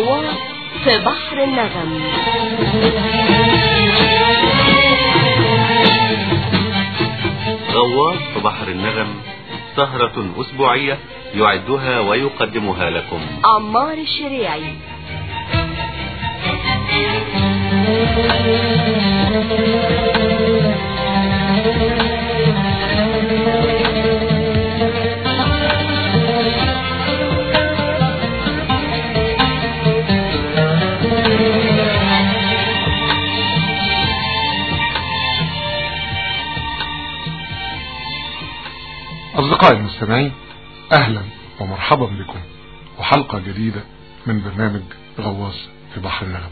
غواص في بحر النغم. غواص في بحر النغم سهرة أسبوعية يعدها ويقدمها لكم. عمار الشريعي. أصدقائي المستمعين أهلا ومرحبا بكم وحلقة جديدة من برنامج غواص في بحر النغم.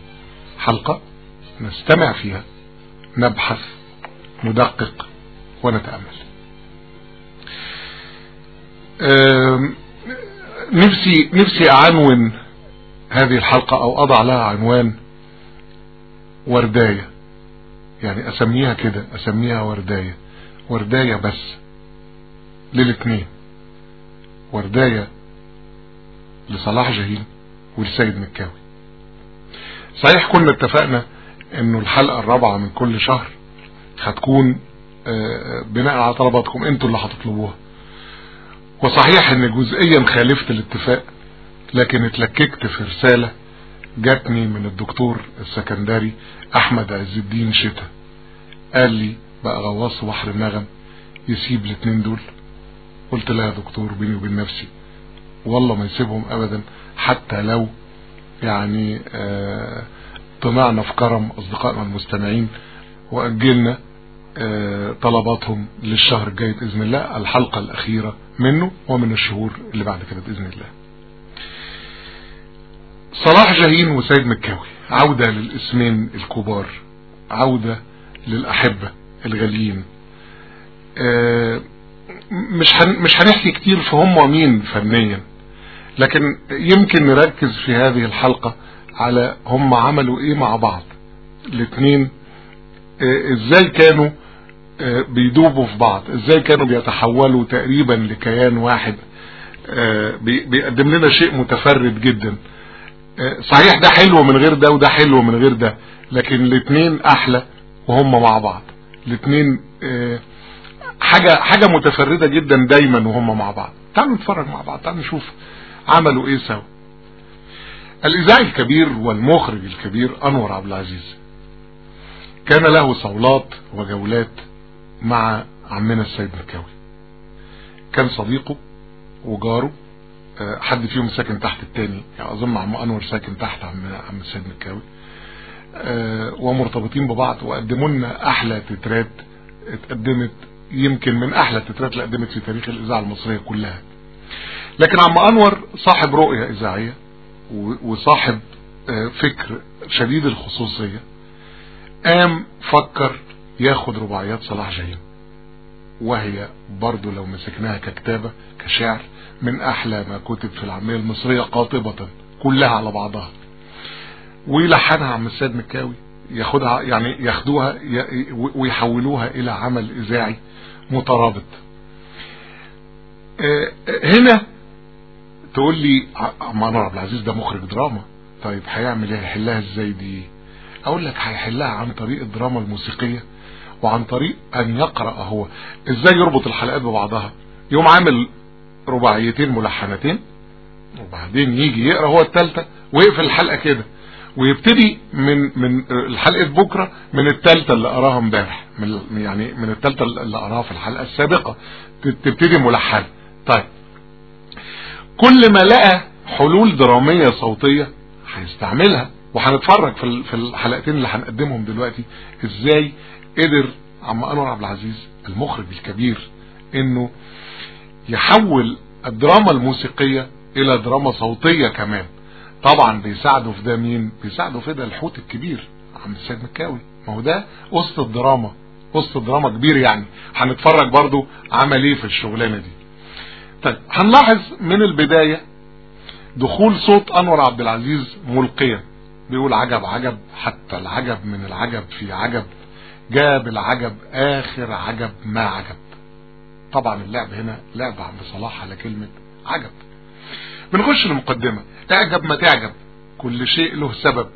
حلقة نستمع فيها نبحث ندقق ونتأمل. أم، نفسي نفسي أعنون هذه الحلقة أو أضع لها عنوان ورداية. يعني أسميها كده أسميها ورداية. ورداية بس. للاثنين. ورداية لصلاح جاهين ولسيد مكاوي. صحيح كنا اتفقنا إنه الحلقة الرابعة من كل شهر هتكون آه، بناء على طلباتكم أنتوا اللي هتطلبوها. وصحيح إن جزئيا خالفت الاتفاق لكن اتلككت في رسالة جاتني من الدكتور السكندري أحمد عز الدين شتا قال لي بقى غواص بحر النغم يسيب الاتنين دول. قلت لا يا دكتور بيني وبين نفسي والله ما يسيبهم ابدا. حتى لو يعني آه طمعنا في كرم أصدقائنا المستمعين وأجلنا آه طلباتهم للشهر الجاي بإذن الله الحلقة الأخيرة منه ومن الشهور اللي بعد كده بإذن الله. صلاح جاهين وسيد مكاوي عودة للإسمين الكبار عودة للأحبة الغاليين. آه مش هن مش هنحكي كتير في هم مين فنيا لكن يمكن نركز في هذه الحلقة على هم عملوا إيه مع بعض. الاثنين آه إزاي كانوا آه بيدوبوا في بعض إزاي كانوا بيتحولوا تقريبا لكيان واحد. آه بيقدم لنا شيء متفرد جدا. صحيح ده حلو من غير ده وده حلو من غير ده لكن الاثنين أحلى وهم مع بعض. الاثنين حاجة حاجة متفردة جدا دايما وهم مع بعض. تعالوا نتفرج مع بعض تعالوا نشوف عملوا إيه سوا. الإذاعي الكبير والمخرج الكبير أنور عبد العزيز كان له صولات وجولات مع عمنا السيد مكاوي كان صديقه وجاره حد فيهم ساكن تحت التاني يعني أظن عم أنور ساكن تحت عم عم السيد مكاوي ومرتبطين ببعض وقدموا لنا أحلى تترات اتقدمت يمكن من أحلى التترات اللي قدمت في تاريخ الإذاعة المصرية كلها. لكن عم أنور صاحب رؤية إذاعية وصاحب فكر شديد الخصوصية قام فكر ياخد رباعيات صلاح جاهين وهي برضو لو مسكناها ككتابة كشعر من أحلى ما كتب في العامية المصرية قاطبة كلها على بعضها. ويلحنها عم السيد مكاوي ياخدها يعني ياخدوها ويحولوها إلى عمل إذاعي مترابط. هنا تقول لي عم أنور عبد العزيز ده مخرج دراما طيب هيعمل إيه؟ هيحلها إزاي دي؟ أقول لك هيحلها عن طريق الدراما الموسيقية وعن طريق أن يقرأ هو. إزاي يربط الحلقات ببعضها؟ يوم عامل رباعيتين ملحنتين وبعدين يجي يقرأ هو التالتة ويقفل الحلقة كده. ويبتدي من من الحلقة بكرة من التالتة اللي قراها امبارح. من يعني من التالتة اللي قراها في الحلقة السابقة. تبتدي ملحنة طيب. كل ما لقى حلول درامية صوتية هيستعملها. وهنتفرج في في الحلقتين اللي هنقدمهم دلوقتي. إزاي قدر عم أنور عبد العزيز المخرج الكبير إنه يحول الدراما الموسيقية إلى دراما صوتية كمان. طبعا بيساعده في ده مين؟ بيساعده في ده الحوت الكبير عم السيد مكاوي. ما هو ده وسط الدراما وسط الدراما كبير يعني. هنتفرج برضو عمل إيه في الشغلانة دي. طيب هنلاحظ من البداية دخول صوت أنور عبد العزيز ملقيا. بيقول عجب عجب حتى العجب من العجب في عجب. جاب العجب آخر عجب ما عجب. طبعا اللعب هنا لعب عند صلاح على كلمة عجب. بنخش المقدمة اعجب ما تعجب. كل شيء له سبب.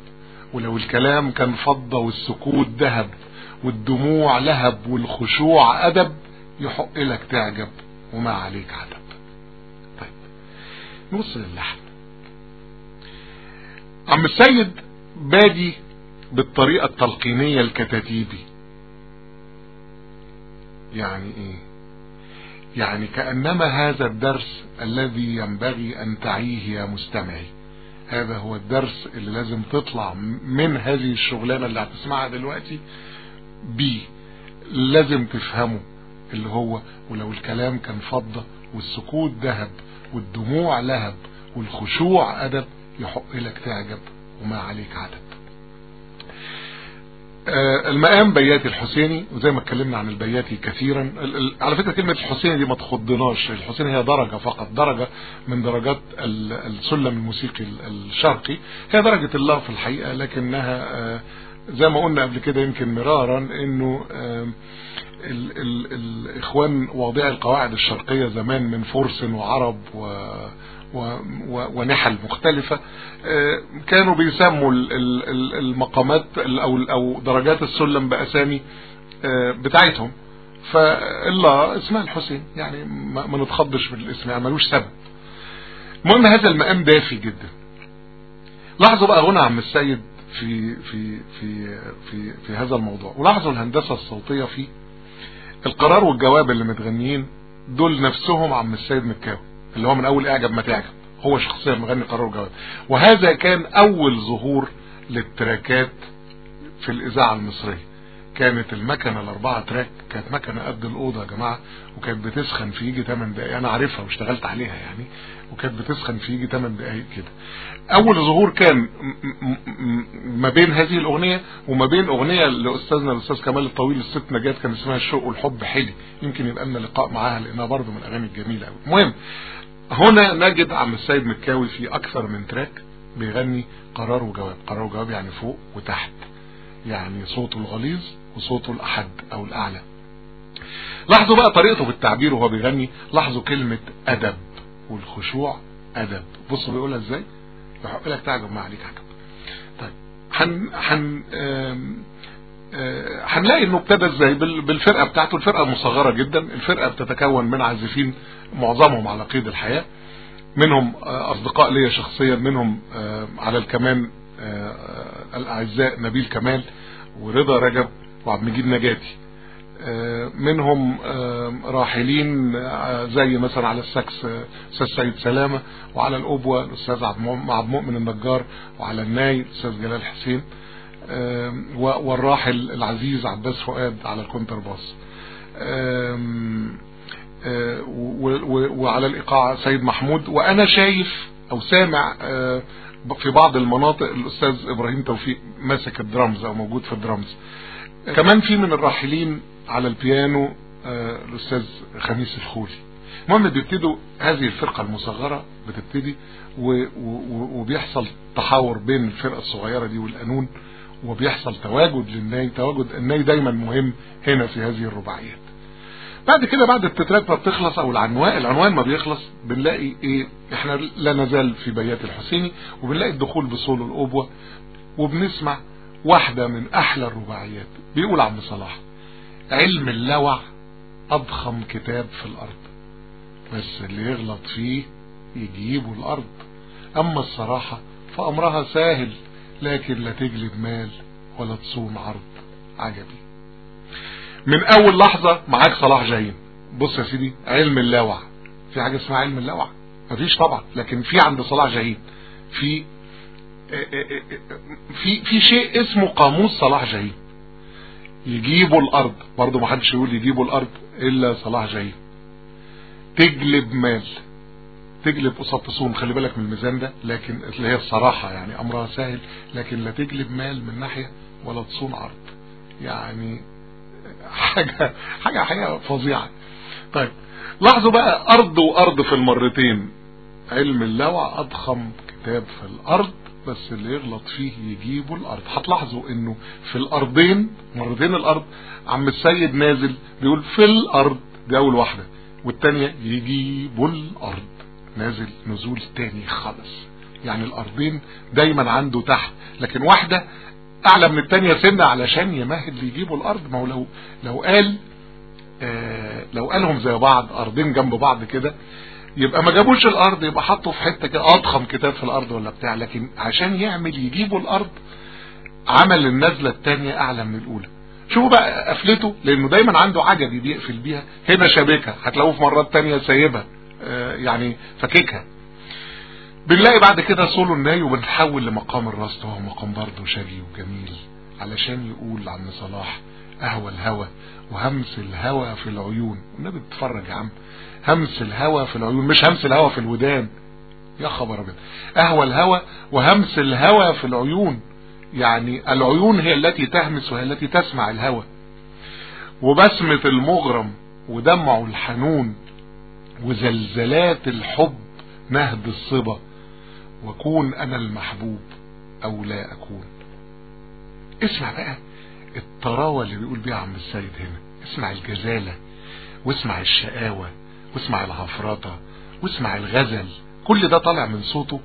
ولو الكلام كان فضة والسكوت ذهب والدموع لهب والخشوع أدب يحق لك تعجب وما عليك عتب طيب نوصل اللحن عم السيد بادي بالطريقة التلقينية الكتاتيبي. يعني إيه؟ يعني كأنما هذا الدرس الذي ينبغي أن تعيه يا مستمعي. هذا هو الدرس اللي لازم تطلع من هذه الشغلانة اللي هتسمعها دلوقتي بيه لازم تفهمه اللي هو ولو الكلام كان فضة والسكوت ذهب والدموع لهب والخشوع أدب يحق لك تعجب وما عليك آه المقام بياتي الحسيني وزي ما اتكلمنا عن البياتي كثيرا. على فكرة كلمة الحسيني دي ما تخضناش. الحسيني هي درجة فقط درجة من درجات السلم الموسيقي الشرقي. هي درجة الله في الحقيقة لكنها آه زي ما قلنا قبل كده يمكن مرارا إنه آه ال ال الإخوان واضعي القواعد الشرقية زمان من فرس وعرب و ونحل مختلفة. كانوا بيسموا المقامات أو درجات السلم بأسامي بتاعتهم. فالله اسمها الحسين يعني ما نتخضش بالاسم يعني ملوش سبب. المهم هذا المقام دافي جدا. لاحظوا بقى هنا عم السيد في في في في في هذا الموضوع. ولاحظوا الهندسة الصوتية فيه. القرار والجواب اللي متغنيين دول نفسهم عم السيد مكاوي. اللي هو من أول اعجب ما تعجب. هو شخصيا مغني قرار وجواب وهذا كان أول ظهور للتراكات في الإذاعة المصرية. كانت المكنة الأربعة تراك كانت مكنة قد الأوضة يا جماعة وكانت بتسخن في يجي 8 دقائق أنا عارفها واشتغلت عليها يعني. وكانت بتسخن في يجي 8 دقائق كده. أول ظهور كان ما بين هذه الأغنية وما بين أغنية لأستاذنا الأستاذ كمال الطويل الست نجاة كان اسمها الشوق والحب حلي. يمكن يبقى لنا لقاء معاها لأنها برضه من الأغاني الجميلة قوي المهم هنا نجد عم السيد مكاوي في أكثر من تراك بيغني قرار وجواب. قرار وجواب يعني فوق وتحت يعني صوته الغليظ وصوته الأحد أو الأعلى. لاحظوا بقى طريقته في التعبير وهو بيغني. لاحظوا كلمة أدب والخشوع. أدب. بصوا بيقولها إزاي؟ يحق لك تعجب ما عليك عجب. طيب هن هن هنلاقي انه ابتدى إزاي بالفرقة بتاعته الفرقة مصغرة جدا. الفرقة بتتكون من عازفين معظمهم على قيد الحياة. منهم أصدقاء ليا شخصيا. منهم على الكمان الأعزاء نبيل كمال ورضا رجب وعبد المجيد نجاتي. منهم راحلين زي مثلا على السكس أستاذ سيد سلامة وعلى الأوبوا الأستاذ عبد المؤمن النجار وعلى الناي الأستاذ جلال حسين. والراحل العزيز عباس فؤاد على الكونترباس وعلى الإيقاع سيد محمود. وأنا شايف أو سامع في بعض المناطق الأستاذ إبراهيم توفيق ماسك الدرامز أو موجود في الدرامز. كمان في من الراحلين على البيانو آه الأستاذ خميس الخولي. المهم بيبتدوا هذه الفرقة المصغرة بتبتدي وبيحصل تحاور بين الفرقة الصغيرة دي والقانون. وبيحصل تواجد للناي تواجد الناي دايما مهم هنا في هذه الرباعيات. بعد كده بعد التترات ما بتخلص أو العنوان العنوان ما بيخلص بنلاقي إيه؟ إحنا لا نزال في بيات الحسيني وبنلاقي الدخول بصولو الأبوة وبنسمع واحدة من أحلى الرباعيات. بيقول عم صلاح علم اللوع أضخم كتاب في الأرض بس اللي يغلط فيه يجيبه الأرض. أما الصراحة فأمرها سهل لكن لا تجلب مال ولا تصون عرض. عجبي. من أول لحظة معاك صلاح جايين بص يا سيدي علم اللاوع في حاجة اسمها علم اللاوع مفيش طبعا لكن في عند صلاح جايين في في في شيء اسمه قاموس صلاح جايين يجيبوا الأرض. برضه ما حدش يقول يجيبوا الأرض إلا صلاح جايين تجلب مال. تجلب قصاد تصوم خلي بالك من الميزان ده لكن اللي هي الصراحة يعني أمرها سهل لكن لا تجلب مال من ناحية ولا تصون عرض. يعني حاجة حاجة حاجة فظيعة. طيب لاحظوا بقى أرض وأرض في المرتين. علم اللوع أضخم كتاب في الأرض بس اللي يغلط فيه يجيبوا الأرض. هتلاحظوا إنه في الأرضين مرتين الأرض عم السيد نازل بيقول في الأرض دي أول واحدة والتانية يجيبوا الأرض. نازل نزول تاني خالص. يعني الأرضين دايما عنده تحت. لكن واحدة أعلى من التانية سنة علشان يمهد ليجيبوا الأرض. ما هو لو لو قال آه لو قالهم زي بعض أرضين جنب بعض كده يبقى ما جابوش الأرض يبقى حطوا في حتة كده أضخم كتاب في الأرض ولا بتاع. لكن عشان يعمل يجيبوا الأرض عمل النزلة التانية أعلى من الأولى. شوفوا بقى قفلته لأنه دايما عنده عجبي بيقفل بيها. هنا شابكها هتلاقوه في مرات تانية سايبها. يعني فككها. بنلاقي بعد كده سولو الناي وبنتحول لمقام الرصد وهو مقام برضه شجي وجميل علشان يقول عم صلاح اهوى الهوى وهمس الهوى في العيون. والنبي بتتفرج يا عم. همس الهوى في العيون مش همس الهوى في الودان. يا خبر أبيض. اهوى الهوى وهمس الهوى في العيون. يعني العيون هي التي تهمس وهي التي تسمع الهوى. وبسمة المغرم ودمعه الحنون وزلزلات الحب نهد الصبا. وكون أنا المحبوب أو لا أكون. اسمع بقى الطراوة اللي بيقول بيها عم السيد هنا. اسمع الجزالة واسمع الشقاوة واسمع العفرطة واسمع الغزل. كل ده طالع من صوته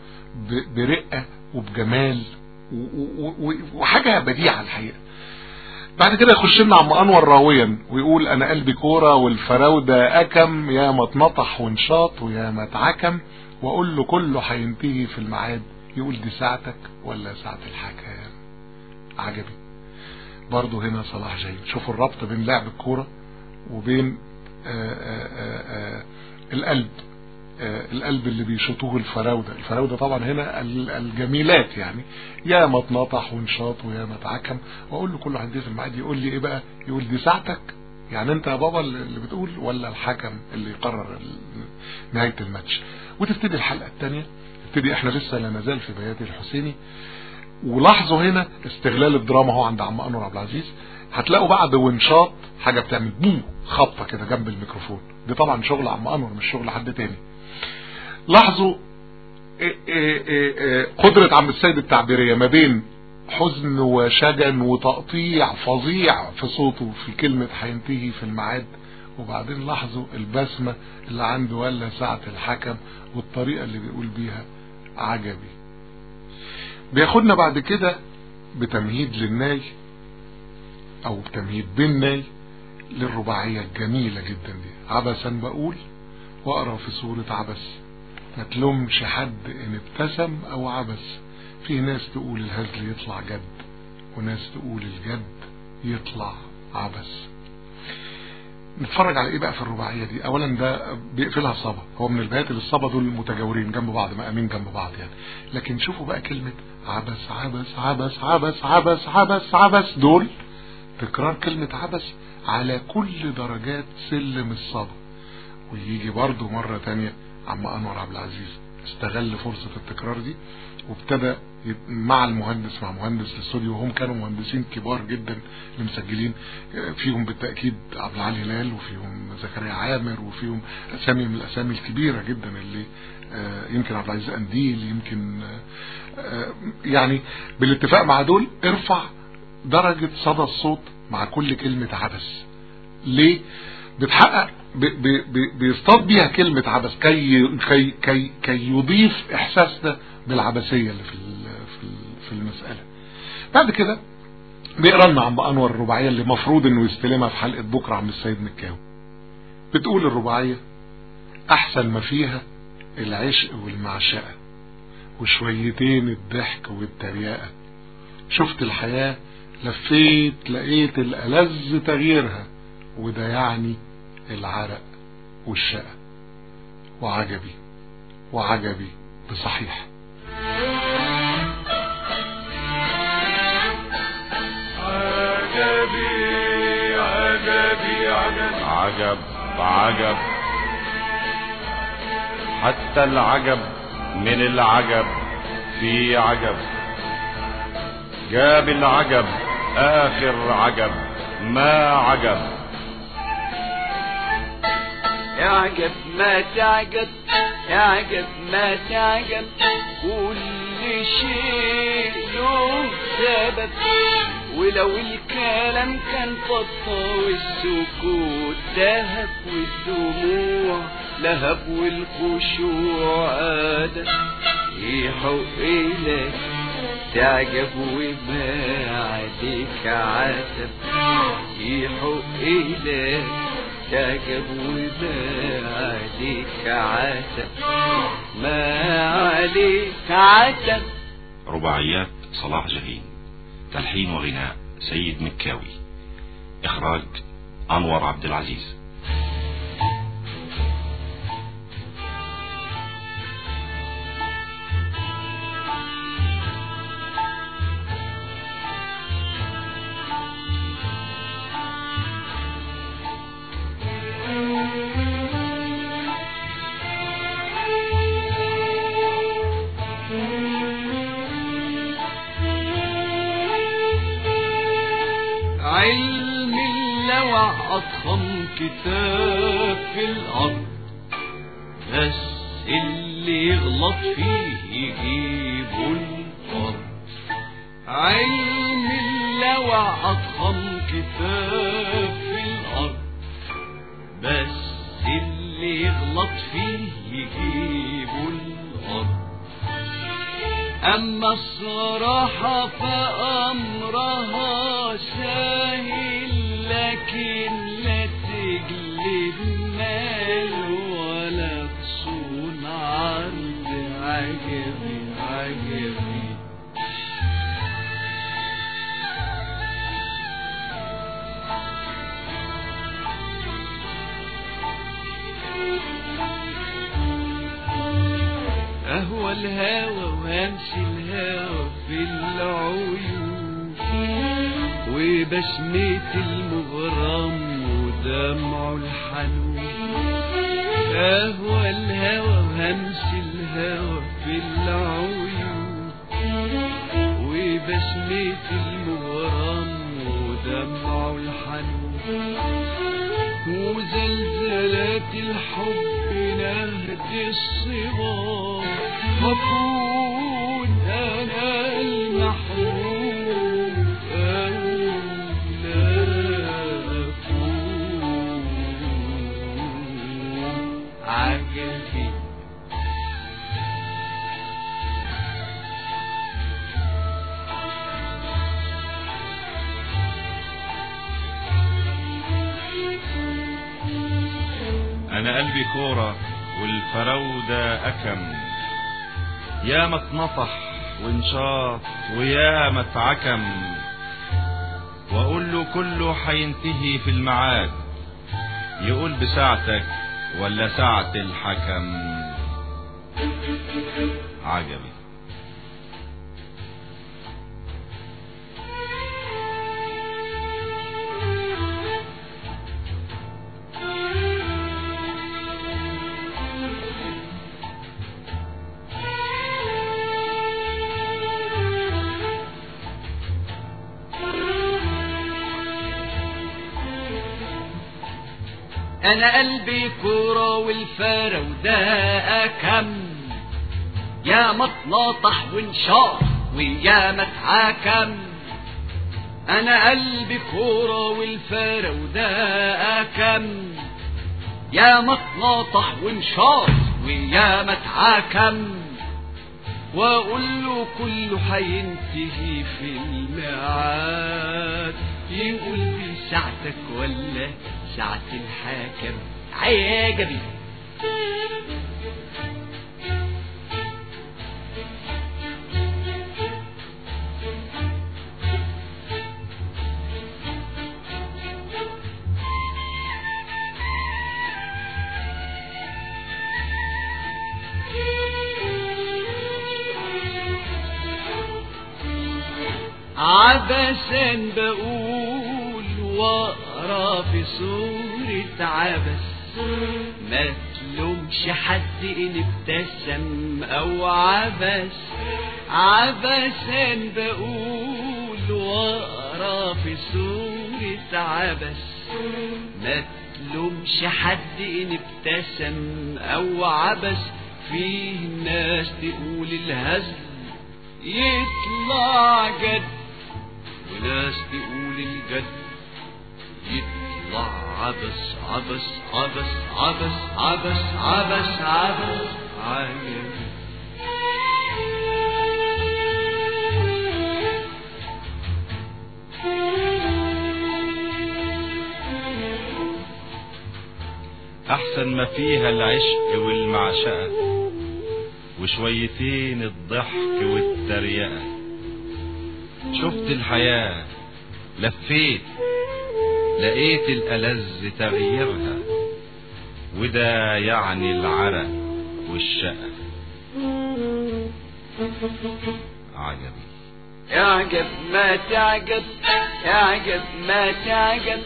برقة وبجمال وحاجة بديعة الحقيقة. بعد كده يخش لنا عم أنور راويا ويقول أنا قلبي كورة والفراودة أكم يا ما اتنطح وانشاط ويا ما اتعكم وأقول له كله هينتهي في الميعاد. يقول دي ساعتك ولا ساعة الحكام؟ عجبي برضه هنا صلاح جاي. شوفوا الربط بين لعب الكورة وبين آآ آآ آآ القلب. القلب اللي بيشطوه الفراودة. الفراودة طبعا هنا الجميلات يعني. يا ما اتنطح وانشاط ويا ما اتعكم وأقول له كله هينتهي في الميعاد يقول لي إيه بقى؟ يقول دي ساعتك. يعني أنت يا بابا اللي بتقول ولا الحكم اللي يقرر نهاية الماتش؟ وتبتدي الحلقة الثانية تبتدي إحنا لسه لا نزال في بيات الحسيني. ولاحظوا هنا استغلال الدراما هو عند عم أنور عبد العزيز. هتلاقوا بعد وانشاط حاجة بتعمل بوم خبطة كده جنب الميكروفون. دي طبعا شغل عم أنور مش شغل حد تاني. لاحظوا إيه إيه إيه قدرة عم السيد التعبيرية ما بين حزن وشجن وتقطيع فظيع في صوته في كلمة هينتهي في الميعاد. وبعدين لاحظوا البسمة اللي عنده ولا ساعة الحكم والطريقة اللي بيقول بيها عجبي. بياخدنا بعد كده بتمهيد للناي أو بتمهيد بالناي للرباعية الجميلة جدا دي. عبسا بقول وأقرأ في سورة عبس. ما تلومش حد إن ابتسم أو عبس. في ناس تقول الهزل يطلع جد وناس تقول الجد يطلع عبس. نتفرج على إيه بقى في الرباعية دي؟ اولا ده بيقفلها صبا. هو من البيات اللي الصبا دول متجاورين جنب بعض مقامين جنب بعض يعني. لكن شوفوا بقى كلمة عبس عبس عبس عبس عبس عبس عبس دول. تكرار كلمة عبس على كل درجات سلم الصبا. ويجي برضو مرة تانية عم أنور عبد العزيز استغل فرصة التكرار دي وابتدى مع المهندس مع مهندس الاستوديو وهم كانوا مهندسين كبار جدا اللي مسجلين فيهم بالتأكيد عبد العالي هلال وفيهم زكريا عامر وفيهم أسامي من الأسامي الكبيرة جدا اللي يمكن عبد العزيز قنديل يمكن يعني بالاتفاق مع دول ارفع درجة صدى الصوت مع كل كلمة عبس ليه؟ بتحقق بي بي بيصطاد بيها كلمة عبس كي, كي, كي, كي يضيف إحساسنا بالعبثية اللي في في في المسألة. بعد كده بيقرا لنا عم أنور الرباعية اللي مفروض إنه يستلمها في حلقة بكرة عم السيد مكاوي بتقول الرباعية أحسن ما فيها العشق والمعشقة وشويتين الضحك والتريقة. شفت الحياة لفيت لقيت الألذ تغييرها وده يعني العرق والشقة. وعجبي وعجبي بصحيح. عجبي عجبي عجب عجب عجب. حتى العجب من العجب في عجب. جاب العجب آخر عجب ما عجب. اعجب ما تعجب اعجب ما تعجب كل شيء له سبب ولو الكلام كان فضة والسكوت ذهب والدموع لهب والخشوع عادة يحق لك تعجب وما عليك عتب يحق لك تعجب وما عليك عتب ما عليك عتب رباعيات صلاح جاهين تلحين وغناء سيد مكاوي. إخراج أنور عبد العزيز. اللوع أضخم كتاب في الأرض. بس اللي يغلط فيه يجيبه الأرض علم اللوع أضخم كتاب في الأرض. بس اللي يغلط فيه يجيبه الأرض أما الصراحة فأمرها سهل أهوى الهوى وهمشي الهوى في العيون. وبسمة المغرم ودمع الحنون. أهوى الهوى وهمشي الهوى في العيون. وبسمة المغرم ودمع الحنون. وزلزلات الحب نهد الصغار وكون أنا المحروم أنا قلبي كورة والفراودة أكم. يا ما اتنطح وانشاط ويا ما اتعكم. وأقول له كله حينتهي في الميعاد. يقول بساعتك ولا ساعة الحكم. عجبي. أنا قلبي كورة والفارة وده أكم يا مطلطح وانشار ويا متحاكم أنا قلبي كورة والفارة وده أكم يا مطلطح وانشار ويا متحاكم وأقول له كله هينتهي في الميعاد. يقول لي ساعتك ولا ساعة الحاكم. عجبي عبثا بقول وأ في سورة عبس ما تلومش حد إن ابتسم أو عبس عبسا بقول واقرا في سورة عبس ما تلومش حد إن ابتسم أو عبس فيه ناس تقول الهزل يطلع جد وناس تقول الجد. يطلع عبس عبس عبس عبس عبس عبس عبس عبس. أحسن ما فيها العشق والمعشقة وشويتين الضحك والتريقة. شفت الحياة لفيت لقيت الألذ تغييرها وده يعني العرق والشقة. عجبي اعجب ما تعجب اعجب ما تعجب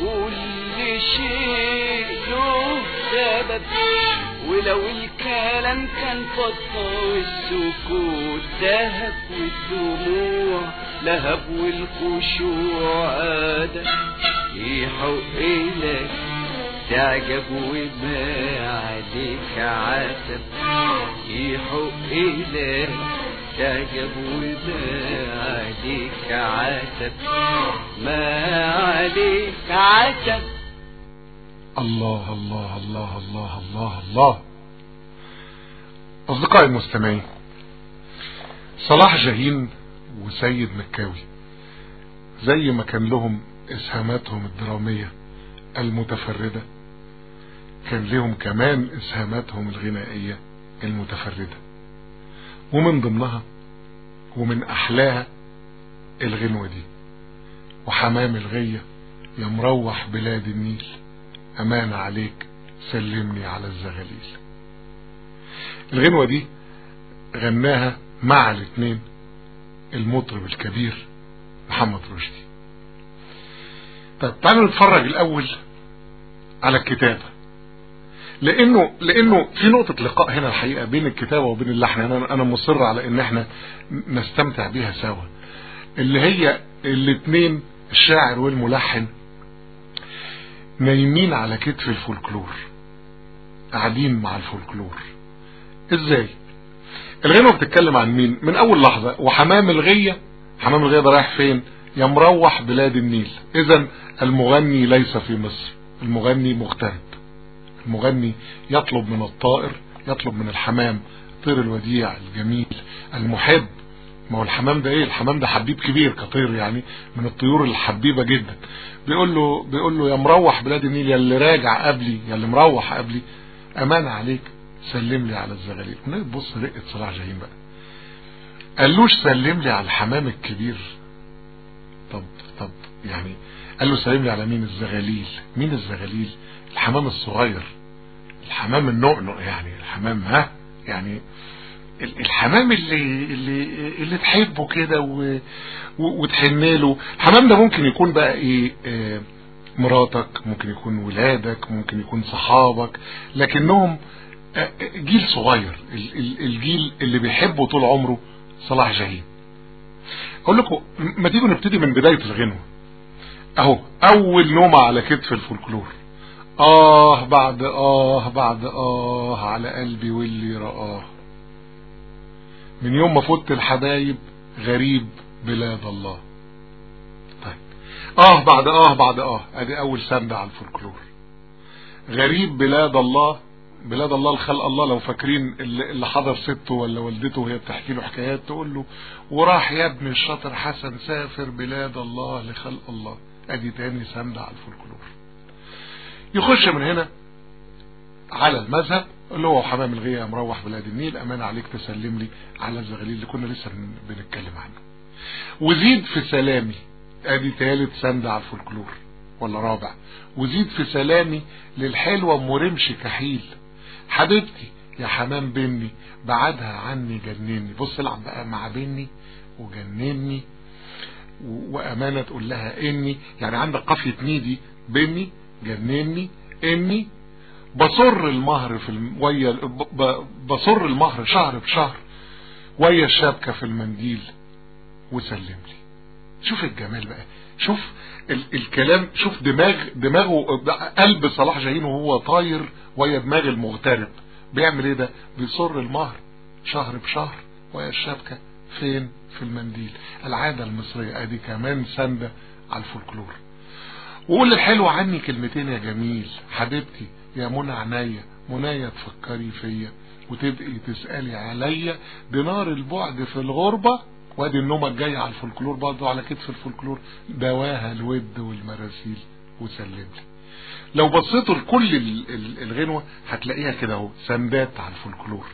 كل شيء له سبب. ولو الكلام كان فضة والسكوت ذهب والدموع لهب والخشوع أدب يحق لك تعجب وما عليك عتب يحق لك تعجب عليك عتب ما عليك عتب الله الله الله الله الله الله. أصدقائي المستمعين صلاح جاهين وسيد مكاوي زي ما كان لهم إسهاماتهم الدرامية المتفردة. كان لهم كمان إسهاماتهم الغنائية المتفردة. ومن ضمنها ومن أحلاها الغنوة دي. وحمام الغية يا مروح بلاد النيل. أمان عليك سلمني على الزغاليل. الغنوة دي غناها مع الاثنين المطرب الكبير محمد رشدي. طيب تعالوا نتفرج الأول على الكتابة. لأنه لأنه في نقطة لقاء هنا الحقيقة بين الكتابة وبين اللحن. أنا أنا مصر على إن إحنا نستمتع بيها سوا. اللي هي الاثنين الشاعر والملحن نايمين على كتف الفولكلور. قاعدين مع الفولكلور. إزاي؟ الغنوة بتتكلم عن مين؟ من أول لحظة. وحمام الغية. حمام الغية ده رايح فين؟ يا مروح بلاد النيل. إذا المغني ليس في مصر. المغني مغترب المغني يطلب من الطائر يطلب من الحمام طير الوديع الجميل. المحب. ما هو الحمام ده إيه؟ الحمام ده حبيب كبير كطير يعني من الطيور الحبيبة جدا. بيقول له بيقول له يا مروح بلاد النيل يا اللي راجع قبلي يا اللي مروح قبلي أمان عليك سلم لي على الزغاليل. بص رقة صلاح جاهين بقى. قالوش سلم لي على الحمام الكبير. طب يعني قال له سلم لي على مين؟ الزغاليل. مين الزغاليل؟ الحمام الصغير. الحمام النؤنؤ يعني. الحمام ها؟ يعني الحمام اللي اللي اللي تحبه كده وتحن له. الحمام ده ممكن يكون بقى إيه؟ آه مراتك ممكن يكون ولادك ممكن يكون صحابك. لكنهم آه جيل صغير. الجيل اللي بيحبه طول عمره صلاح جاهين. أقول لكم ما تيجوا نبتدي من بداية الغنوة أهو أول نومة على كتف الفولكلور. آه بعد آه بعد آه على قلبي واللي رآه. من يوم ما فت الحبايب غريب بلاد الله طيب. آه بعد آه بعد آه. أدي أول سند على الفولكلور. غريب بلاد الله بلاد الله الخلق الله لو فاكرين اللي حضر سته ولا والدته وهي بتحكي له حكايات تقول له وراح يا ابن الشاطر حسن سافر بلاد الله لخلق الله. ادي تاني سند على الفولكلور. يخش من هنا على المذهب اللي هو حمام الغية مروح بلاد النيل أمان عليك تسلم لي على الزغاليل اللي كنا لسه بنتكلم عنه. وزيد في سلامي أدي تالت سند على الفولكلور. ولا رابع. وزيد في سلامي للحلوة ام رمش كحيل. حبيبتي يا حمام بني بعدها عني جنني بص العب بقى مع بني وجنني وأمانة تقول لها إني يعني عندك قافية نيدي بني جنني إني بصر المهر في. ويا. بصر المهر شهر بشهر ويا الشبكة في المنديل وسلم لي شوف الجمال بقى شوف. الكلام شوف دماغ دماغه قلب صلاح جاهين وهو طاير ويا دماغ المغترب بيعمل إيه ده؟ بيصر المهر شهر بشهر ويا الشبكة فين؟ في المنديل. العادة المصرية أدي كمان سندة على الفولكلور. وقول الحلو عني كلمتين يا جميل. حبيبتي يا منى عينيا منايا تفكري فيا. وتبقي تسألي عليا بنار البعد في الغربة وادي النومة الجاية على الفولكلور برضه على كتف الفولكلور. دواها الود والمراسيل وسلم لي لو بصيتوا لكل ال- ال- الغنوة هتلاقيها كده اهو سندات على الفولكلور.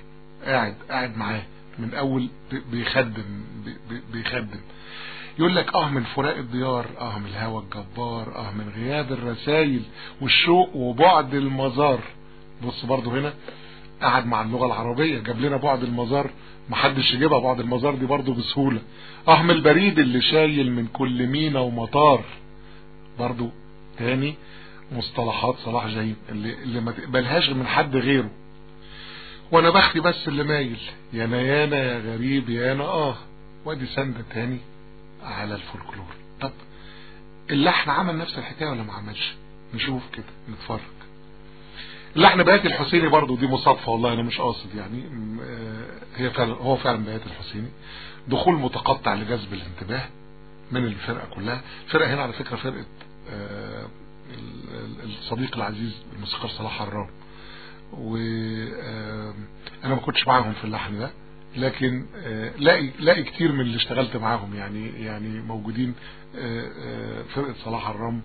قاعد قاعد معاه من أول بي- بيخدم بي- بي- بيخدم. يقول لك أه من فراق الديار أه من الهوى الجبار أه من غياب الرسايل والشوق وبعد المزار. بص برضو هنا قعد مع اللغة العربية جاب لنا بعد المزار محدش يجيبها بعد المزار دي برضو بسهولة. من البريد اللي شايل من كل مينا ومطار. برضو تاني مصطلحات صلاح جاهين اللي, اللي ما تقبلهاش من حد غيره. وأنا بختي بس اللي مايل. يا نيانا يا غريب يا أنا آه وأدي سندة تاني على الفولكلور. طب اللحن عمل نفس الحكاية ولا ما عملش؟ نشوف كده نتفرج. اللحن بيات الحسيني برضو دي مصادفة والله أنا مش قاصد يعني. آه، هي فعلا هو فعلا بيات الحسيني. دخول متقطع لجذب الانتباه من الفرقة كلها. الفرقة هنا على فكرة فرقة آه، ال- ال- الصديق العزيز الموسيقار صلاح حرام. وأنا ما كنتش معاهم في اللحن ده لكن آه، لاقي لاقي كتير من اللي اشتغلت معاهم يعني يعني موجودين آه، آه، فرقة صلاح آه،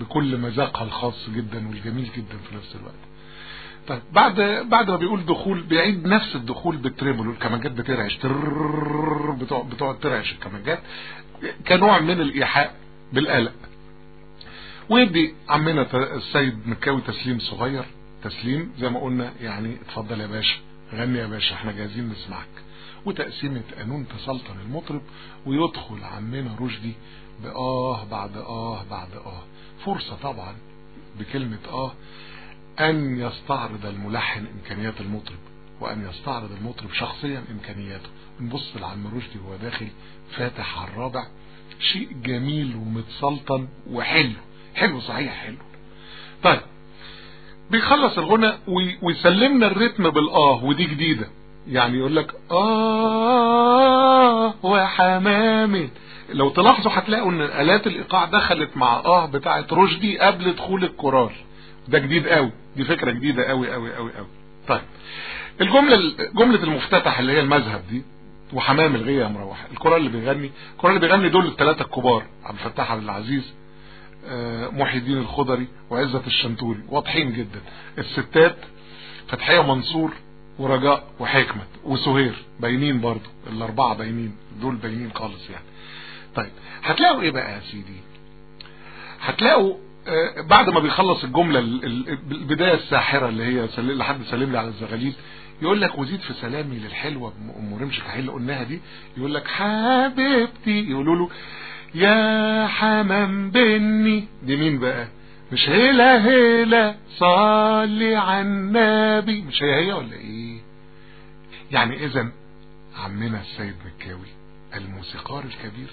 بكل مذاقها الخاص جدا والجميل جدا في نفس الوقت. طيب بعد بعد ما بيقول دخول بيعيد نفس الدخول بالتريمولو الكمانجات بترعش بتقعد بتقعد ترعش الكمانجات كنوع من الإيحاء بالقلق. ويدي عمنا السيد مكاوي تسليم صغير تسليم زي ما قلنا يعني اتفضل يا باشا غني يا باشا إحنا جاهزين نسمعك. وتقسيمة قانون تسلطن المطرب ويدخل عمنا رشدي بآه بعد آه بعد آه. فرصة طبعا بكلمة آه أن يستعرض الملحن إمكانيات المطرب وأن يستعرض المطرب شخصيا إمكانياته. نبص لعم رشدي وهو داخل فاتح على الرابع. شيء جميل ومتسلطن وحلو. حلو صحيح حلو. طيب بيخلص الغنى وي- ويسلمنا ال rhythm بالآه ودي جديدة. يعني يقول لك آه وحمامي لو تلاحظوا هتلاقوا إن آلات الإيقاع دخلت مع آه بتاعة رشدي قبل دخول الكورال. ده جديد قوي. دي فكرة جديدة قوي قوي قوي قوي. طيب. الجملة جملة المفتتح اللي هي المذهب دي وحمام الغية مروح. الكورال اللي بيغني الكورال اللي بيغني دول الثلاثة الكبار عبد الفتاح عبد العزيز آه، محي الدين الخضري وعزة الشنتوري واضحين جدا. الستات فتحية منصور ورجاء وحكمت وسهير. باينين برضو. الأربعة باينين. دول باينين خالص يعني. طيب هتلاقوا إيه بقى يا سيدي؟ هتلاقوا آه، بعد ما بيخلص الجملة ال- ال- البداية الساحرة اللي هي لحد سلم لي على الزغاليل يقول لك وزيد في سلامي للحلوة أم رمش كحيل اللي قلناها دي يقول لك حبيبتي يقولوا له يا حمام بني. دي مين بقى؟ مش هيلا هيلا صلي على النبي. مش هي هي ولا إيه؟ يعني اذا عمنا السيد مكاوي الموسيقار الكبير.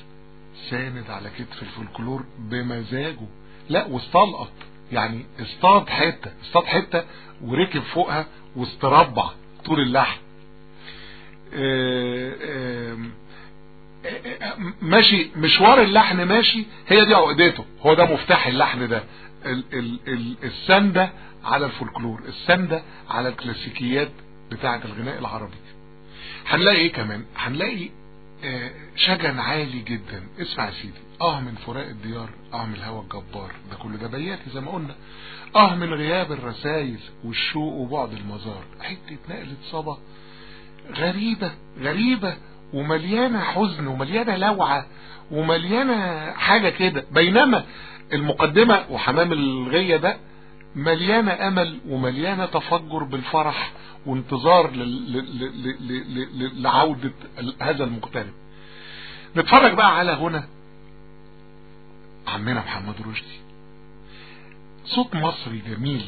ساند على كتف الفولكلور بمزاجه. لا واستلقط. يعني اصطاد حتة اصطاد حتة وركب فوقها واستربع طول اللحن. آه، آم، ماشي مشوار اللحن ماشي هي دي عقدته. هو ده مفتاح اللحن ده. ال ال ال السندة على الفولكلور السندة على الكلاسيكيات بتاعة الغناء العربي. هنلاقي إيه كمان؟ هنلاقي آه، شجن عالي جدا. اسمع يا سيدي. آه من فراق الديار آه من الهوى الجبار. ده كل ده بياتي زي ما قلنا. آه من غياب الرسايل والشوق وبعد المزار. حتة نقلة صبا غريبة غريبة ومليانة حزن ومليانة لوعة ومليانة حاجة كده. بينما المقدمة وحمام الغية ده مليانة أمل ومليانة تفجر بالفرح وانتظار لعودة هذا المقترب نتفرج بقى على هنا عمنا محمد رشدي. صوت مصري جميل.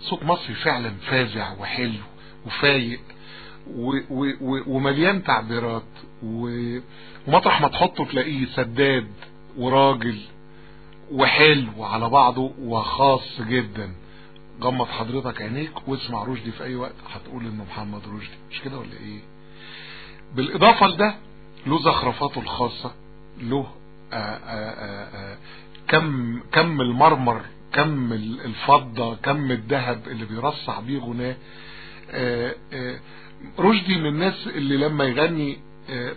صوت مصري فعلا فازع وحلو وفايق ومليان تعبيرات ومطرح ما تحطه تلاقيه سداد وراجل وحلو على بعضه وخاص جدا. غمض حضرتك عينيك واسمع رشدي في أي وقت هتقول إنه محمد رشدي. مش كده ولا إيه؟ بالإضافة لده له زخرفاته الخاصة له آآ آآ كم كم المرمر كم الفضة كم الذهب اللي بيرصع بيه غناه. رشدي من الناس اللي لما يغني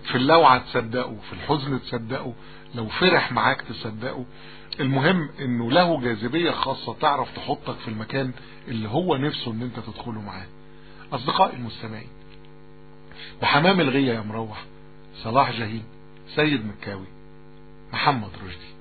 في اللوعة تصدقه في الحزن تصدقه لو فرح معاك تصدقه. المهم إنه له جاذبية خاصة تعرف تحطك في المكان اللي هو نفسه إن أنت تدخله معاه. أصدقائي المستمعين وحمام الغية يا مروح صلاح جهيد سيد مكاوي محمد رشدي.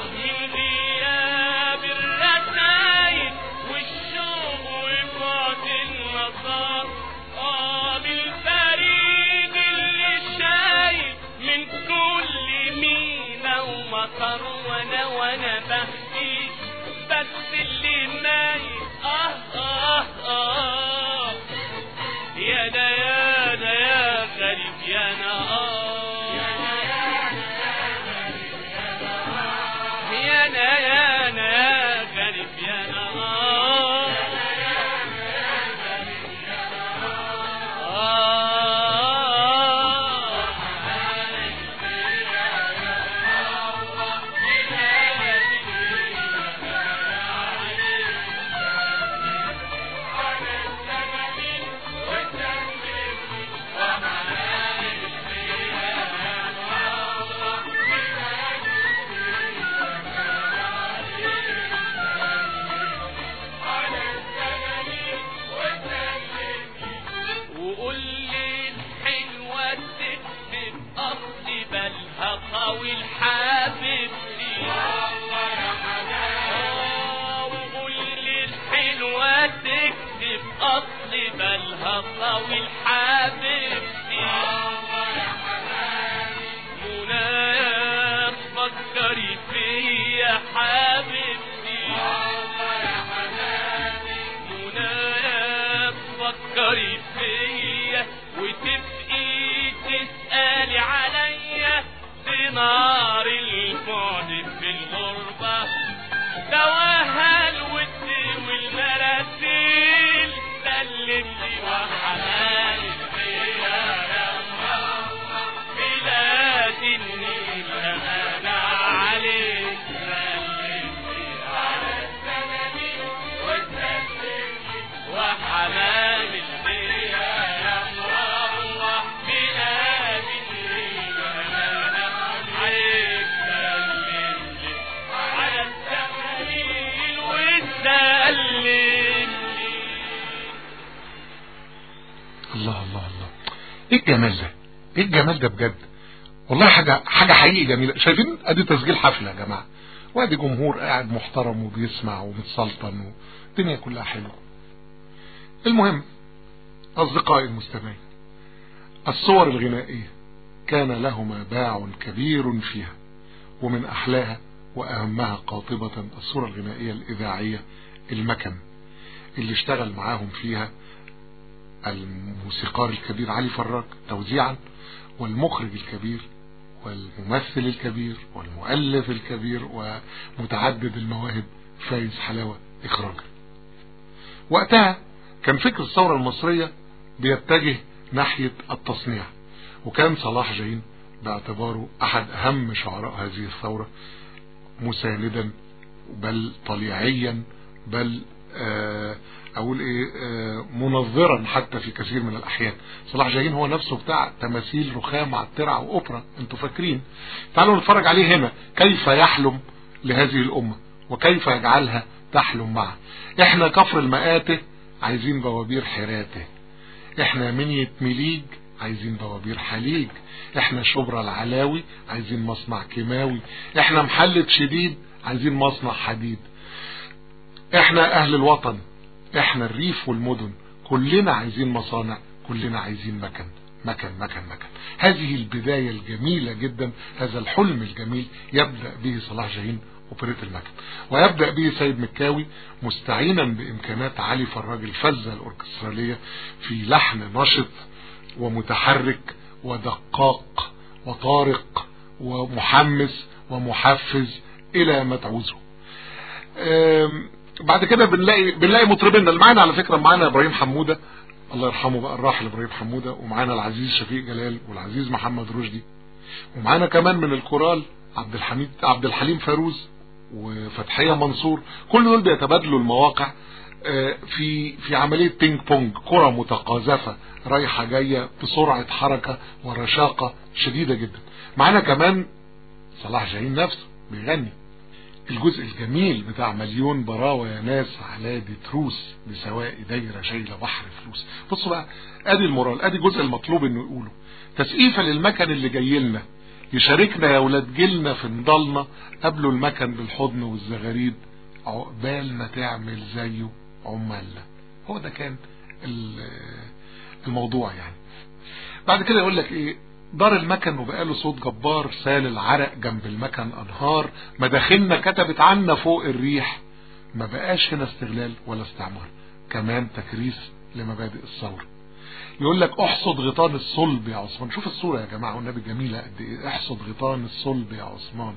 You. Krishna. الجمال ده إيه الجمال ده بجد؟ والله حاجة حاجة حقيقي جميلة. شايفين؟ أدي تسجيل حفلة يا جماعة. وأدي جمهور قاعد محترم وبيسمع ومتسلطن والدنيا كلها حلوة. المهم أصدقائي المستمعين الصور الغنائية كان لهما باع كبير فيها ومن أحلاها وأهمها قاطبة الصورة الغنائية الإذاعية المكن اللي اشتغل معاهم فيها الموسيقار الكبير علي فراج توزيعا والمخرج الكبير والممثل الكبير والمؤلف الكبير ومتعدد المواهب فايز حلاوة إخراجا وقتها كان فكر الثورة المصرية بيتجه ناحية التصنيع وكان صلاح جين باعتباره أحد أهم شعراء هذه الثورة مساندا بل طليعيا بل آه أقول إيه آه منظرا حتى في كثير من الأحيان. صلاح جاهين هو نفسه بتاع تماثيل رخام على الترع وأوبرا. أنتوا فاكرين. تعالوا نتفرج عليه هنا. كيف يحلم لهذه الأمة؟ وكيف يجعلها تحلم معه؟ إحنا كفر المآتة عايزين بوابير حراته. إحنا منية مليج عايزين بوابير حليج. إحنا شبرا العلاوي عايزين مصنع كيماوي. إحنا محلة شديد عايزين مصنع حديد. إحنا أهل الوطن إحنا الريف والمدن كلنا عايزين مصانع كلنا عايزين مكن مكن مكن مكن. هذه البداية الجميلة جدا هذا الحلم الجميل يبدأ به صلاح جاهين أوبريت المكن. ويبدأ به سيد مكاوي مستعينا بإمكانات علي فراج الفزة الأوركسترالية في لحن نشط ومتحرك ودقاق وطارق ومحمس ومحفز إلى ما تعوزه. بعد كده بنلاقي بنلاقي مطربينا اللي معانا على فكرة معانا إبراهيم حمودة. الله يرحمه بقى الراحل إبراهيم حمودة. ومعانا العزيز شفيق جلال والعزيز محمد رشدي. ومعانا كمان من الكورال عبد الحميد عبد الحليم فاروز وفتحية منصور. كل دول بيتبادلوا المواقع في في عملية بينج بونج كرة متقاذفة رايحة جاية بسرعة حركة ورشاقة شديدة جدا. معانا كمان صلاح جاهين نفسه بيغني. الجزء الجميل بتاع مليون براوة يا ناس على دي تروس بسواء دايرة شايلة بحر فلوس. بصوا بقى أدي ال moral أدي الجزء المطلوب إنه يقوله. تسقيفة للمكن اللي جاي لنا يشاركنا يا ولاد جيلنا في نضالنا قبلوا المكن بالحضن والزغاريد. عقبال ما تعمل زيه عمالنا هو ده كان الموضوع يعني. بعد كده يقول لك إيه؟ دار المكن وبقاله صوت جبار سال العرق جنب المكن أنهار. مداخلنا كتبت عنا فوق الريح. ما بقاش هنا استغلال ولا استعمار. كمان تكريس لمبادئ الثورة. يقول لك احصد غيطان الصلب يا عثمان. شوف الصورة يا جماعة والنبي جميلة قد إيه. احصد غيطان الصلب يا عثمان.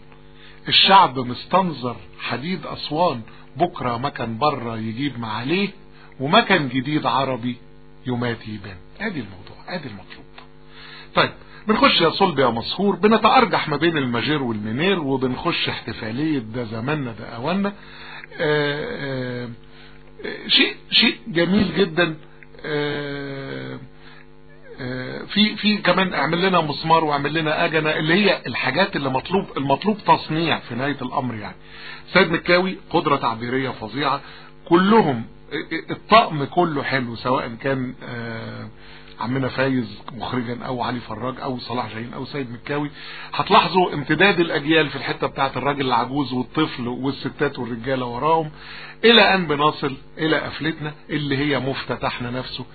الشعب مستنظر حديد أسوان. بكرة مكن برة يجيب معاليه ومكن جديد عربي يماتي يبان. أدي الموضوع أدي المطلوب. طيب بنخش يا صلب يا مسهور بنتأرجح ما بين الماجير والمنير وبنخش احتفالية ده زماننا ده أواننا. آآ آآ شيء شيء جميل جدا. آآ في في كمان اعمل لنا مسمار واعمل لنا آجنة اللي هي الحاجات اللي مطلوب المطلوب تصنيع في نهاية الأمر يعني. سيد مكاوي قدرة تعبيرية فظيعة. كلهم الطقم كله حلو سواء كان عمنا فايز مخرجا أو علي فراج أو صلاح جاهين أو سيد مكاوي. هتلاحظوا امتداد الأجيال في الحتة بتاعت الراجل العجوز والطفل والستات والرجالة وراهم. إلى أن بنصل إلى قفلتنا اللي هي مفتتحنا نفسه.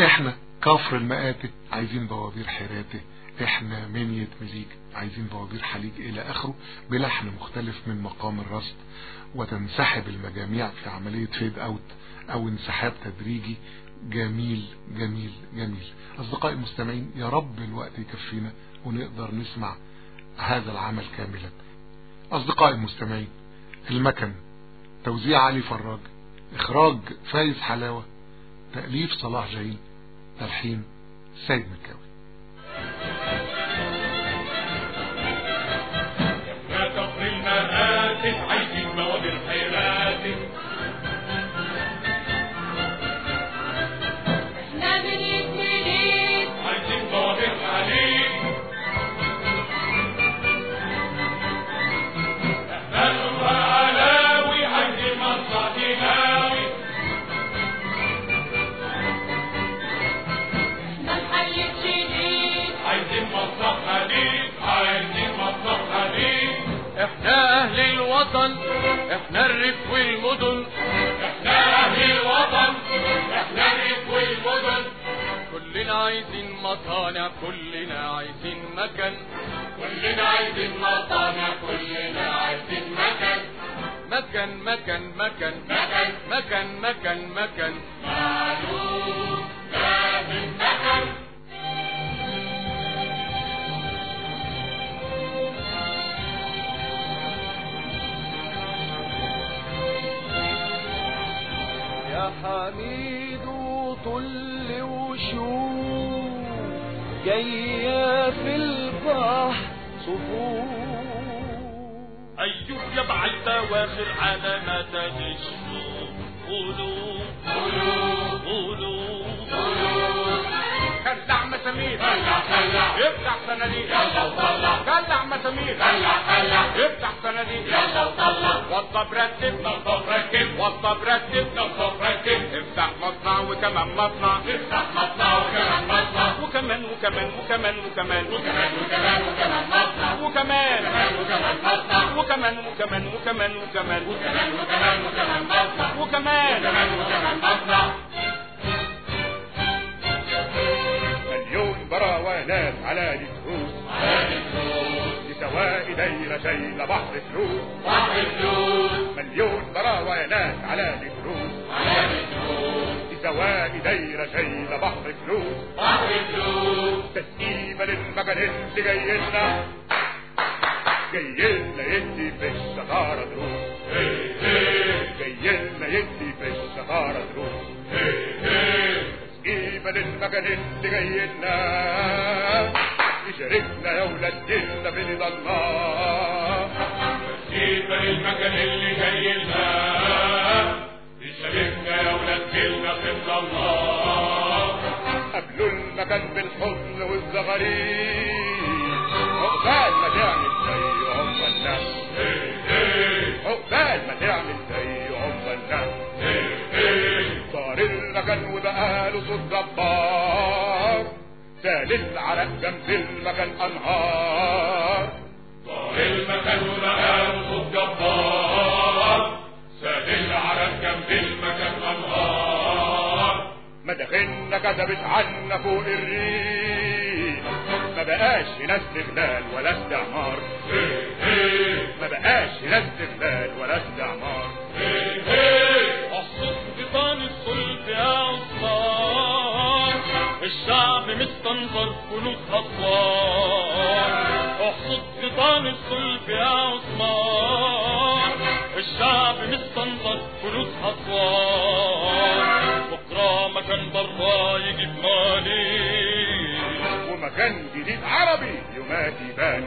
إحنا كفر المآتة عايزين بوابير حراته إحنا منية مليك عايزين بوابير حليج إلى آخره. بلحن مختلف من مقام الراست. وتنسحب المجاميع في عملية fade out أو انسحاب تدريجي. جميل جميل جميل. أصدقائي المستمعين يا رب الوقت يكفينا ونقدر نسمع هذا العمل كاملا. أصدقائي المستمعين المكن توزيع علي فراج إخراج فايز حلاوة تأليف صلاح جاهين تلحين سيد مكاوي. وكمان وكمان وكمان وكمان وكمان وكمان وكمان وكمان وكمان مليون براوانات على الفلوس لسواء دايرة شايلة بحر فلوس بحر فلوس مليون براوانات على الفلوس لسواء دايرة شايلة بحر فلوس بحر فلوس تسقيفة للمكان اللي جاي لنا جايين يدي بالسهارة تروح جايين يدي بالسهارة تروح تسقيبا المكان اللي جايلنا يشاركنا يا ولاد جيلنا في الله تسقيبا المكان اللي جايلنا يشاركنا يا ولاد جيلنا في الله قبلوا المكان بالحزن والزغاريد عقبال ما تعمل زيهم الناس عقبال ما تعمل زيهم الناس صار المكان وبقاله صوت جبار سال العرق جنب المكان انهار طار المكان وبقى صوت جبار سال العرق جنب المكان انهار مداخلنا كتبت عنا فوق الريف ما بقاش هنا استغلال ولا استعمار. ما بقاش هنا استغلال ولا استعمار. احصد بطان الصلب يا عصار الشعب مستنظر فلوس اطوار احصد بطان الصلب يا عثمان الشعب مستنظر فلوس اطوار بكرة مكان برا يجيب مالي ومكان جديد عربي يومات يبان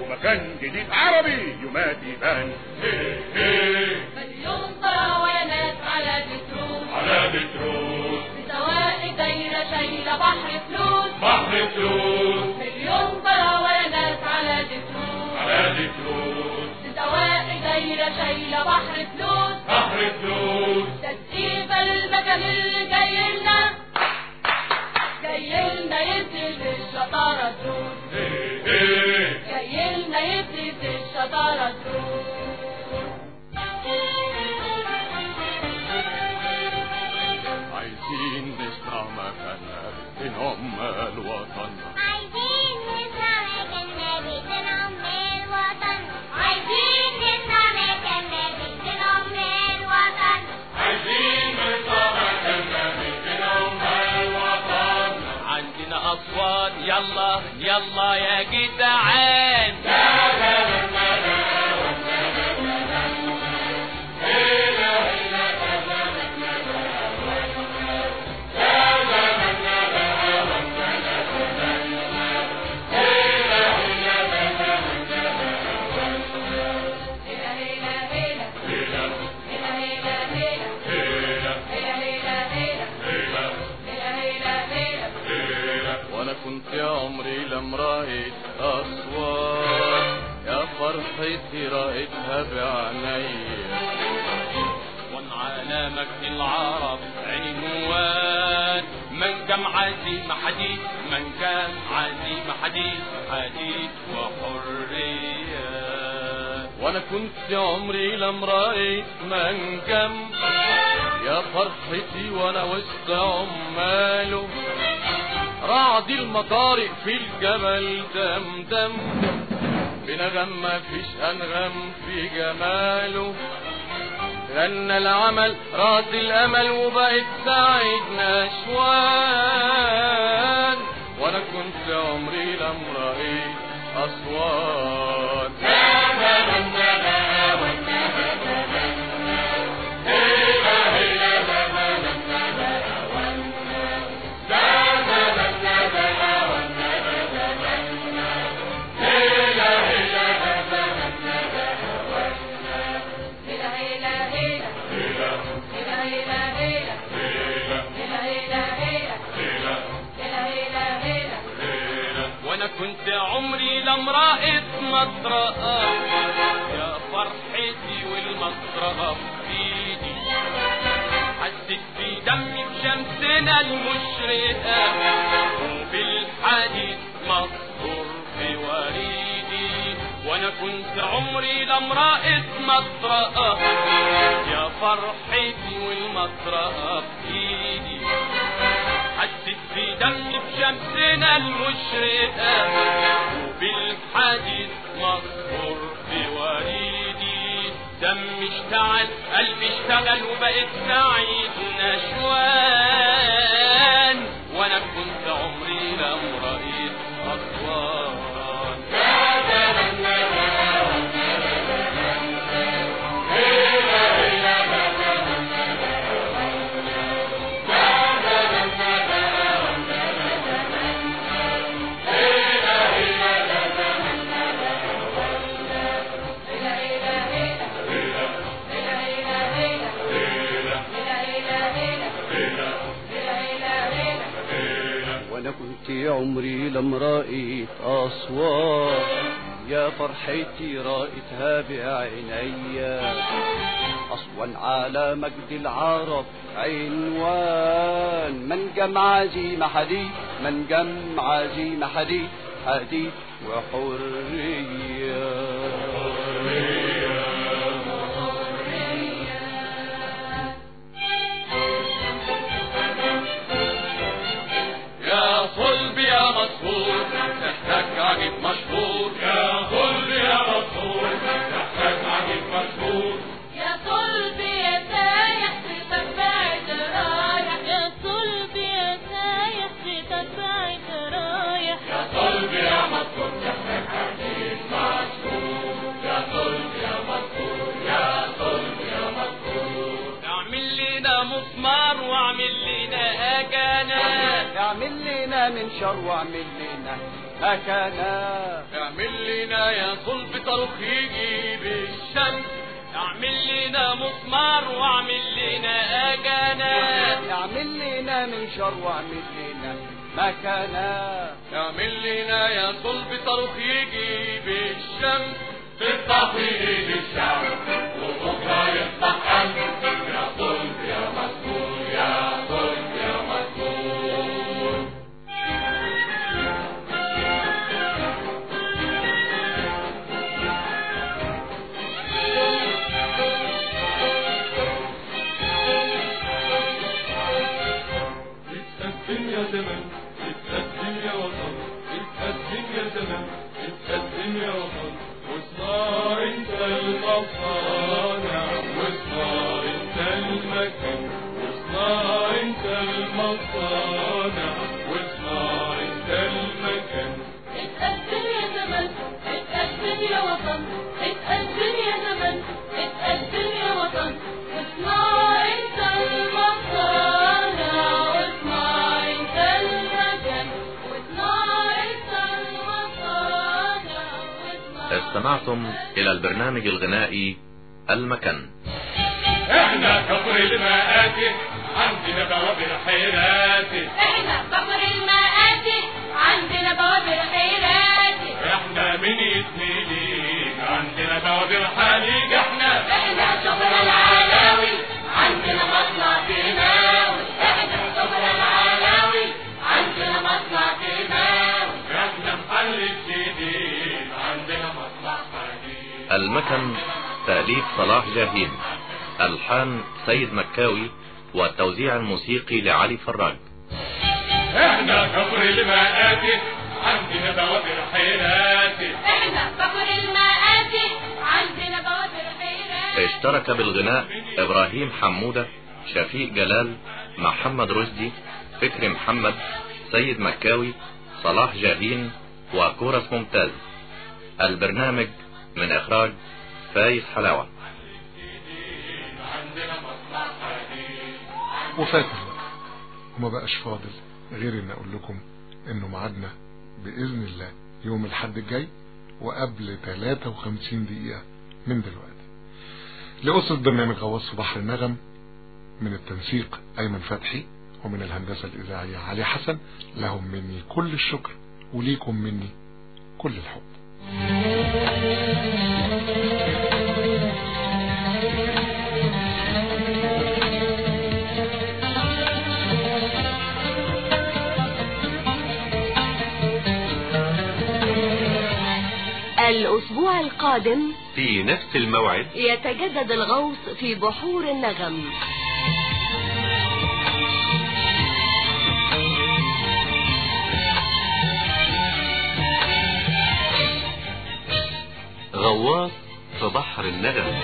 ومكان جديد عربي يومات يبان مليون براوانات على بترول على بترول سواء دايرة شايلة بحر فلوس بحر فلوس مليون براوانات على بترول على بترول سواء دايرة شايلة بحر فلوس بحر فلوس تسقيفة للمكان اللي جاي لنا جاي لنا يبرز الشطارة تروح. جاي لنا يبرز الشطارة تروح. عايزين نسمع مكاننا في نعم الوطن. أصوات يلا يلا يا جدعان. رأيت أصوات. يا فرحتي رأيتها بعينيا وان على مجد العرب عنوان من كم عزيمة حديث من كان عزيمة حديث حديث وحرية وأنا كنت عمري لم رأيت منجم يا فرحتي وأنا وسط عماله. رعد المطارق في الجبل دمدم بنغم مفيش انغم في جماله. غنى العمل راس الأمل وبقت سعيد نشوان. وأنا كنت عمري لم رأيت اصوات المطرقة يا فرحتي والمطرقة في ايدي حسيت في دمي بشمسنا المشرقة. وبالحديد مصهور في وريدي. وأنا كنت عمري لامرأة مطرقة يا فرحتي والمطرقة في ايدي حسيت في دمي بشمسنا المشرقة وبالحديد في وريدي دمي اشتعل قلبي اشتغل وبقيت سعيد نشوان عمري لم رأيت أصوات يا فرحتي رأيتها بعينيا أصلا على مجد العرب عنوان. من جمع عزيمة حديد من جمع عزيمة حديد حديد وحرية. اعمل لنا من شر واعمل لنا مكانا اعمل لنا يا صلب صاروخ يجي بالشمس. اعمل لنا مسمار واعمل لنا أجانا. اعمل لنا من شر واعمل لنا مكانا اعمل لنا يا صلب صاروخ يجي بالشمس. في ايد الشعب استمعتم إلى البرنامج الغنائي المكن. إحنا كفر المآتي عندنا بوابر حيراتي إحنا صبر المآتي عندنا بوابر خيراتي إحنا من يتنيلين المكن تأليف صلاح جاهين. ألحان سيد مكاوي والتوزيع الموسيقي لعلي فراج. إحنا كفر المآتي عندنا بوابر حيراتي إحنا صبر المآتي عندنا بوابر خيراتي اشترك بالغناء إبراهيم حمودة شفيق جلال محمد رشدي فكري محمد سيد مكاوي صلاح جاهين وكورس ممتاز. البرنامج من إخراج فايز حلاوة. الوقت وما بقاش فاضل غير إن أقول لكم إنه ميعادنا بإذن الله يوم الحد الجاي وقبل 53 دقيقة من دلوقتي. لأسرة برنامج غواص بحر النغم من التنسيق أيمن فتحي ومن الهندسة الإذاعية علي حسن. لهم مني كل الشكر وليكم مني كل الحب. الأسبوع القادم في نفس الموعد يتجدد الغوص في بحور النغم. غواص في بحر النغم.